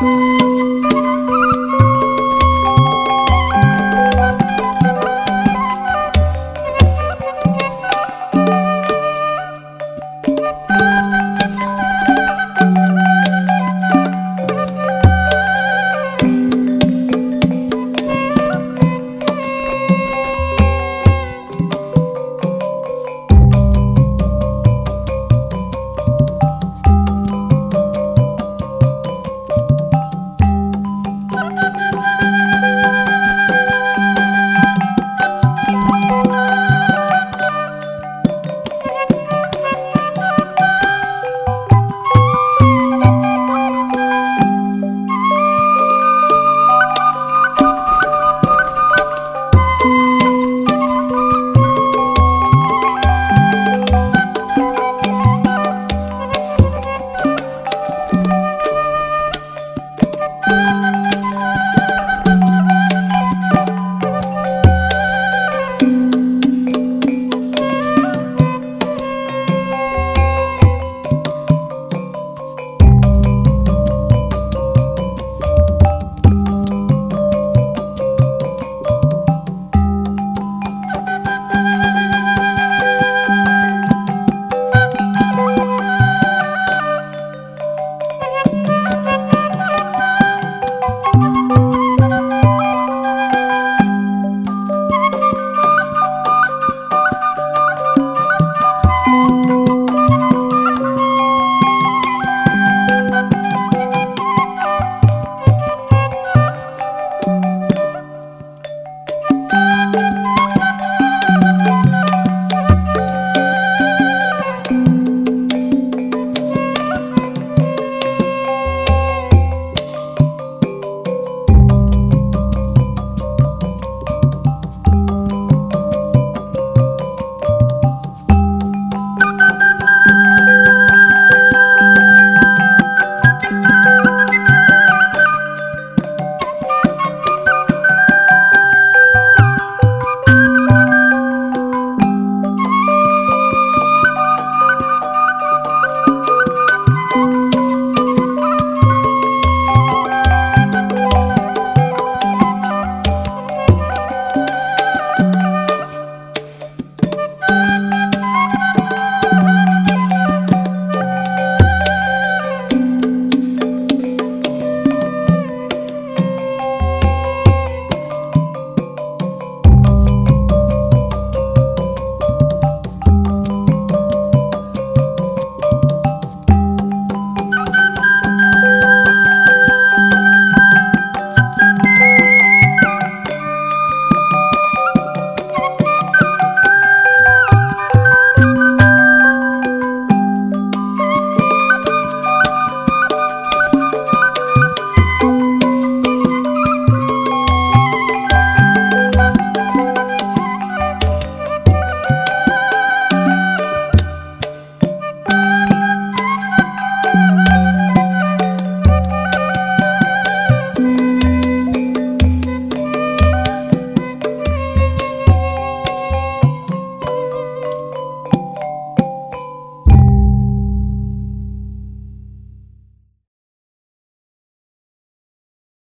Música